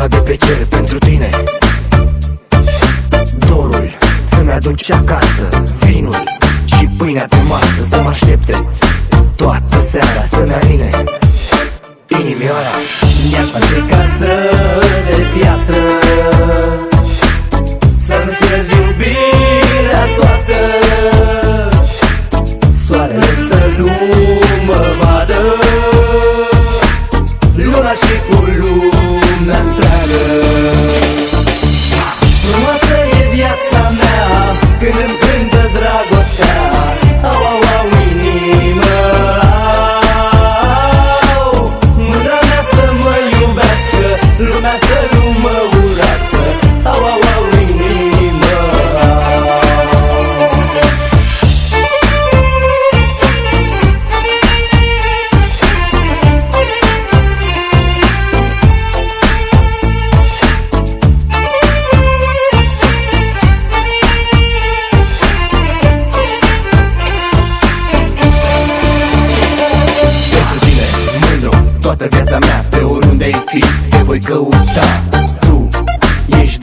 luna de pe cer pentru tine. Dorul să-mi aduci acasă Vinul și pâinea pe masă Să mă aștepte toată seara să-mi aline. Inimioara Mi-aș face casă de piatră. Să-mi pierd iubirea toată. Soarele să nu mă vadă. Luna și cu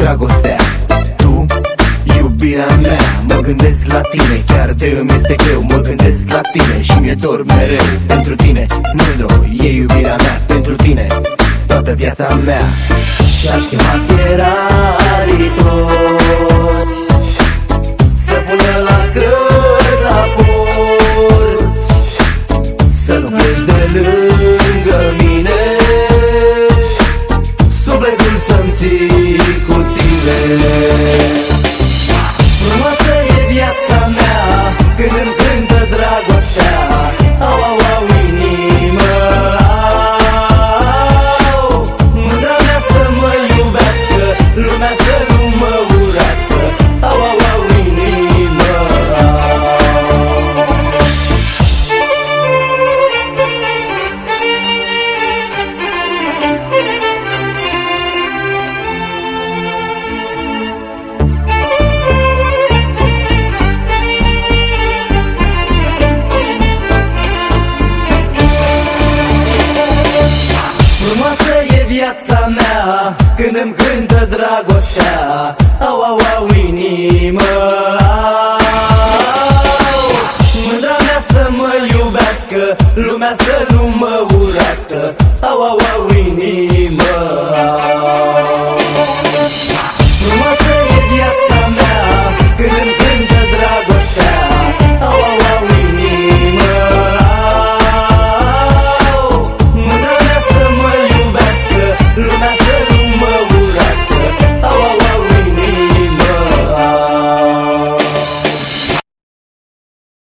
dragostea. Tu, iubirea mea Mă gândesc la tine, chiar de îmi este greu Mă gândesc la tine și mi-e dor mereu. Pentru tine, mândru, e iubirea mea Pentru tine, toată viața mea. Și-aș chema fierarii viața mea Când îmi cântă dragostea Au, au, au, inimă. Mândra mea să mă iubească Lumea să nu mă urască Au, au, au, inimă